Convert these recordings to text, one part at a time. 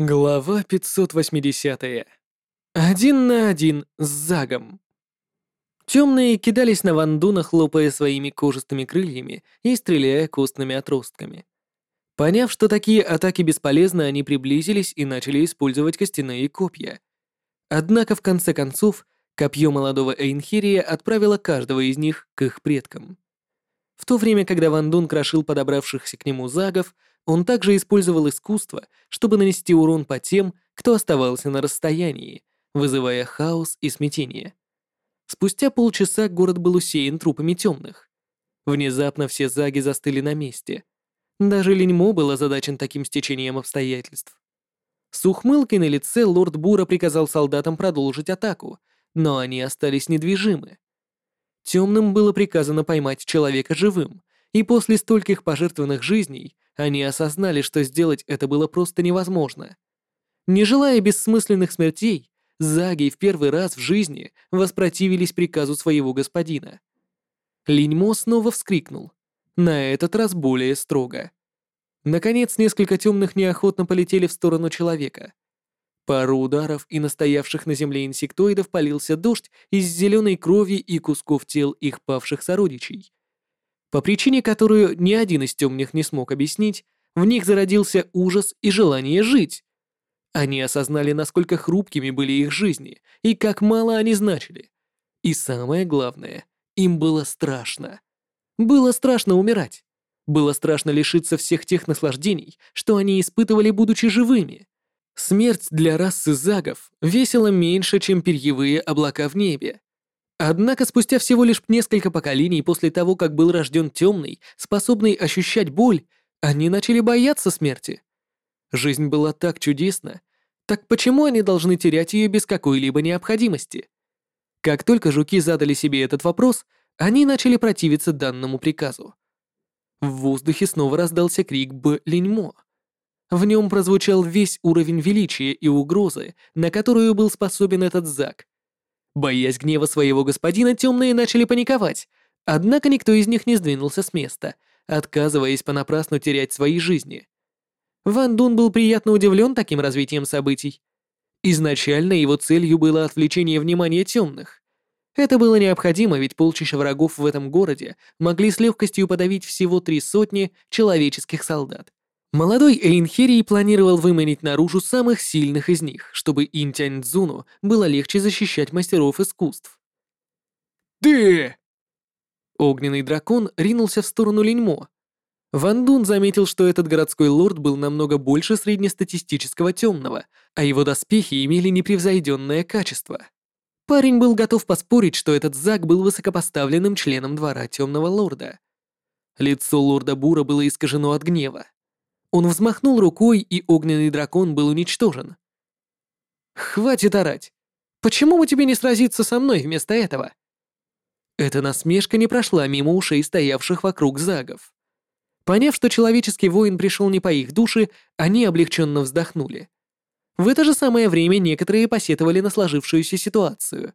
Глава 580. Один на один с Загом. Темные кидались на Вандуна, хлопая своими кожистыми крыльями и стреляя костными отростками. Поняв, что такие атаки бесполезны, они приблизились и начали использовать костяные копья. Однако, в конце концов, копье молодого Эйнхирия отправило каждого из них к их предкам. В то время, когда Вандун крошил подобравшихся к нему загов, он также использовал искусство, чтобы нанести урон по тем, кто оставался на расстоянии, вызывая хаос и смятение. Спустя полчаса город был усеян трупами темных. Внезапно все заги застыли на месте. Даже Линьмо был озадачен таким стечением обстоятельств. С ухмылкой на лице лорд Бура приказал солдатам продолжить атаку, но они остались недвижимы. Темным было приказано поймать человека живым, и после стольких пожертвованных жизней они осознали, что сделать это было просто невозможно. Не желая бессмысленных смертей, Заги в первый раз в жизни воспротивились приказу своего господина. Линьмо снова вскрикнул, на этот раз более строго. Наконец, несколько темных неохотно полетели в сторону человека. Пару ударов и настоявших на земле инсектоидов полился дождь из зеленой крови и кусков тел их павших сородичей. По причине, которую ни один из темных не смог объяснить, в них зародился ужас и желание жить. Они осознали, насколько хрупкими были их жизни и как мало они значили. И самое главное, им было страшно. Было страшно умирать. Было страшно лишиться всех тех наслаждений, что они испытывали, будучи живыми. Смерть для расы загов весила меньше, чем перьевые облака в небе. Однако спустя всего лишь несколько поколений после того, как был рожден темный, способный ощущать боль, они начали бояться смерти. Жизнь была так чудесна, так почему они должны терять ее без какой-либо необходимости? Как только жуки задали себе этот вопрос, они начали противиться данному приказу. В воздухе снова раздался крик Б. Линьмо. В нем прозвучал весь уровень величия и угрозы, на которую был способен этот Зак, Боясь гнева своего господина, темные начали паниковать, однако никто из них не сдвинулся с места, отказываясь понапрасну терять свои жизни. Ван Дун был приятно удивлен таким развитием событий. Изначально его целью было отвлечение внимания темных. Это было необходимо, ведь полчища врагов в этом городе могли с легкостью подавить всего три сотни человеческих солдат. Молодой Эйнхерий планировал выманить наружу самых сильных из них, чтобы Интянь Цзуну было легче защищать мастеров искусств. «Ты!» Огненный дракон ринулся в сторону Линьмо. Ван Дун заметил, что этот городской лорд был намного больше среднестатистического темного, а его доспехи имели непревзойденное качество. Парень был готов поспорить, что этот Зак был высокопоставленным членом двора темного лорда. Лицо лорда Бура было искажено от гнева. Он взмахнул рукой, и огненный дракон был уничтожен. «Хватит орать! Почему бы тебе не сразиться со мной вместо этого?» Эта насмешка не прошла мимо ушей стоявших вокруг загов. Поняв, что человеческий воин пришел не по их душе, они облегченно вздохнули. В это же самое время некоторые посетовали на сложившуюся ситуацию.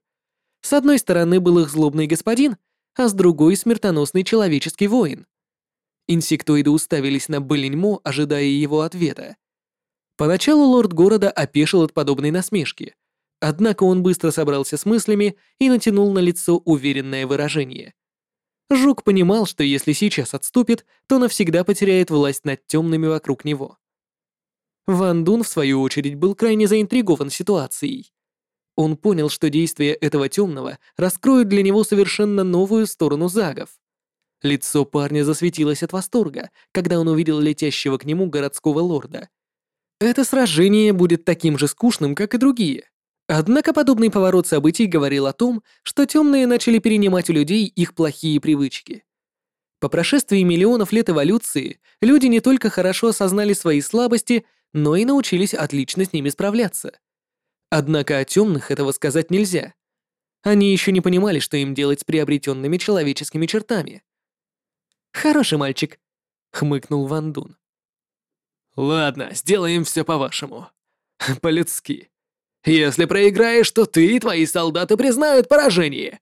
С одной стороны был их злобный господин, а с другой — смертоносный человеческий воин. Инсектоиды уставились на Былиньмо, ожидая его ответа. Поначалу лорд города опешил от подобной насмешки, однако он быстро собрался с мыслями и натянул на лицо уверенное выражение. Жук понимал, что если сейчас отступит, то навсегда потеряет власть над темными вокруг него. Ван Дун, в свою очередь, был крайне заинтригован ситуацией. Он понял, что действия этого темного раскроют для него совершенно новую сторону загов. Лицо парня засветилось от восторга, когда он увидел летящего к нему городского лорда. Это сражение будет таким же скучным, как и другие. Однако подобный поворот событий говорил о том, что темные начали перенимать у людей их плохие привычки. По прошествии миллионов лет эволюции люди не только хорошо осознали свои слабости, но и научились отлично с ними справляться. Однако о темных этого сказать нельзя. Они еще не понимали, что им делать с приобретенными человеческими чертами. «Хороший мальчик», — хмыкнул Ван Дун. «Ладно, сделаем все по-вашему. По-людски. Если проиграешь, то ты и твои солдаты признают поражение»,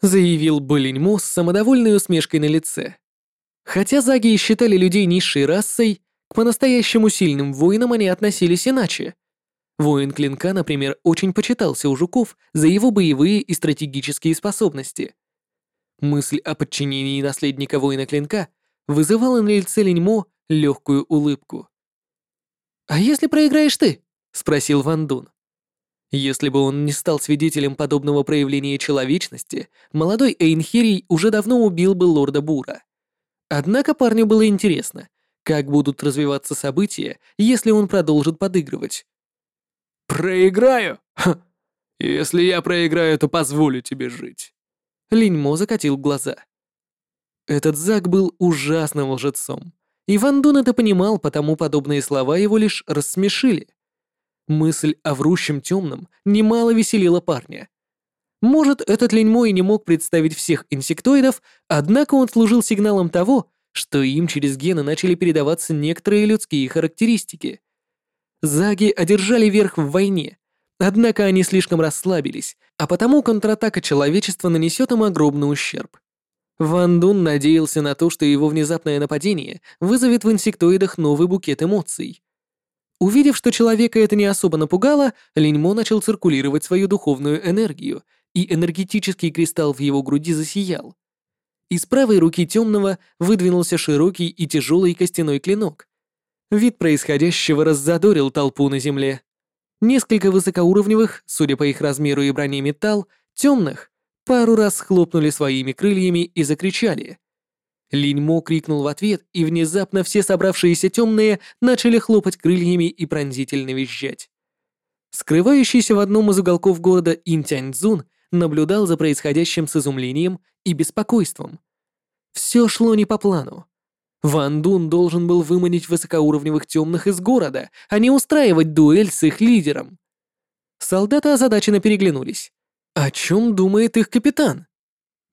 заявил Болиньмо с самодовольной усмешкой на лице. Хотя заги считали людей низшей расой, к по-настоящему сильным воинам они относились иначе, Воин клинка, например, очень почитался у жуков за его боевые и стратегические способности. Мысль о подчинении наследника воина клинка вызывала на лице Линьмо легкую улыбку. «А если проиграешь ты?» — спросил Ван Дун. Если бы он не стал свидетелем подобного проявления человечности, молодой Эйнхирий уже давно убил бы лорда Бура. Однако парню было интересно, как будут развиваться события, если он продолжит подыгрывать. «Проиграю? Ха. Если я проиграю, то позволю тебе жить». Линьмо закатил глаза. Этот Зак был ужасным лжецом. И Ван Дун это понимал, потому подобные слова его лишь рассмешили. Мысль о врущем темном немало веселила парня. Может, этот Линьмо и не мог представить всех инсектоидов, однако он служил сигналом того, что им через гены начали передаваться некоторые людские характеристики. Заги одержали верх в войне, однако они слишком расслабились, а потому контратака человечества нанесет им огромный ущерб. Ван Дун надеялся на то, что его внезапное нападение вызовет в инсектоидах новый букет эмоций. Увидев, что человека это не особо напугало, Линьмо начал циркулировать свою духовную энергию, и энергетический кристалл в его груди засиял. Из правой руки темного выдвинулся широкий и тяжелый костяной клинок. Вид происходящего раззадорил толпу на земле. Несколько высокоуровневых, судя по их размеру и броне металл, темных, пару раз хлопнули своими крыльями и закричали. Линьмо крикнул в ответ, и внезапно все собравшиеся темные начали хлопать крыльями и пронзительно визжать. Скрывающийся в одном из уголков города Интяньцзун наблюдал за происходящим с изумлением и беспокойством. Все шло не по плану. Ван Дун должен был выманить высокоуровневых темных из города, а не устраивать дуэль с их лидером. Солдаты озадаченно переглянулись. О чем думает их капитан?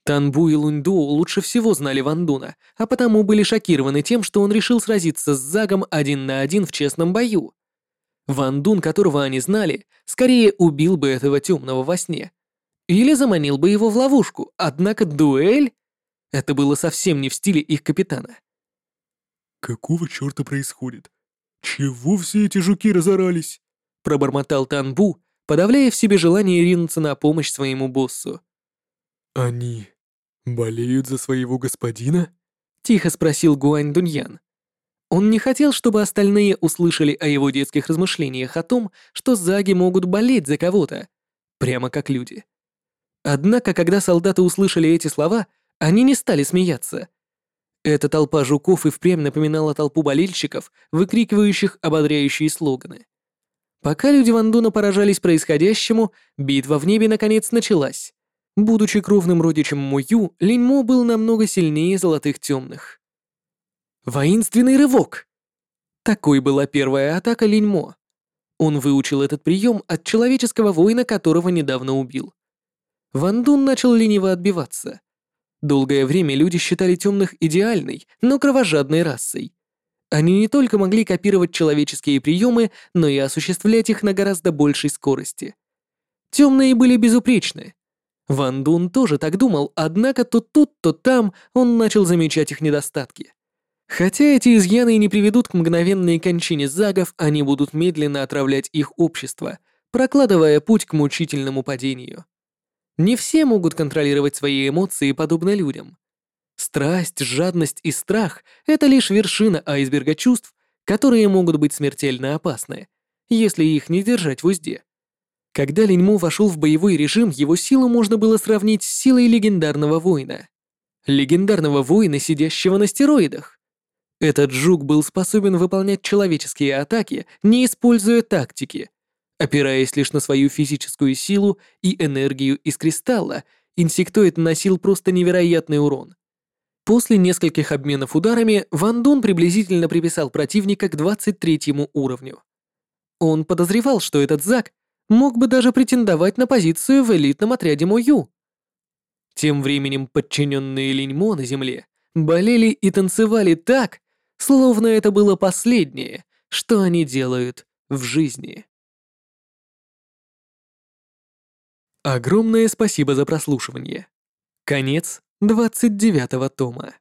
Танбу и Луньду лучше всего знали Ван Дуна, а потому были шокированы тем, что он решил сразиться с Загом один на один в честном бою. Ван Дун, которого они знали, скорее убил бы этого темного во сне. Или заманил бы его в ловушку, однако дуэль... Это было совсем не в стиле их капитана. «Какого черта происходит? Чего все эти жуки разорались?» Пробормотал Танбу, подавляя в себе желание ринуться на помощь своему боссу. «Они болеют за своего господина?» — тихо спросил Гуань Дуньян. Он не хотел, чтобы остальные услышали о его детских размышлениях о том, что заги могут болеть за кого-то, прямо как люди. Однако, когда солдаты услышали эти слова, они не стали смеяться. Эта толпа жуков и впрямь напоминала толпу болельщиков, выкрикивающих ободряющие слоганы. Пока люди Вандуна поражались происходящему, битва в небе наконец началась. Будучи кровным родичем Мую, Линьмо был намного сильнее Золотых Темных. Воинственный рывок! Такой была первая атака Линьмо. Он выучил этот прием от человеческого воина, которого недавно убил. Ван Дун начал лениво отбиваться. Долгое время люди считали темных идеальной, но кровожадной расой. Они не только могли копировать человеческие приемы, но и осуществлять их на гораздо большей скорости. Темные были безупречны. Ван Дун тоже так думал, однако то тут, то там он начал замечать их недостатки. Хотя эти изъяны не приведут к мгновенной кончине загов, они будут медленно отравлять их общество, прокладывая путь к мучительному падению. Не все могут контролировать свои эмоции подобно людям. Страсть, жадность и страх — это лишь вершина айсберга чувств, которые могут быть смертельно опасны, если их не держать в узде. Когда Линьму вошел в боевой режим, его силу можно было сравнить с силой легендарного воина. Легендарного воина, сидящего на стероидах. Этот жук был способен выполнять человеческие атаки, не используя тактики. Опираясь лишь на свою физическую силу и энергию из кристалла, инсектоид наносил просто невероятный урон. После нескольких обменов ударами Ван Дун приблизительно приписал противника к 23 уровню. Он подозревал, что этот Зак мог бы даже претендовать на позицию в элитном отряде Мою. Тем временем подчиненные Линьмо на земле болели и танцевали так, словно это было последнее, что они делают в жизни. Огромное спасибо за прослушивание. Конец 29 тома.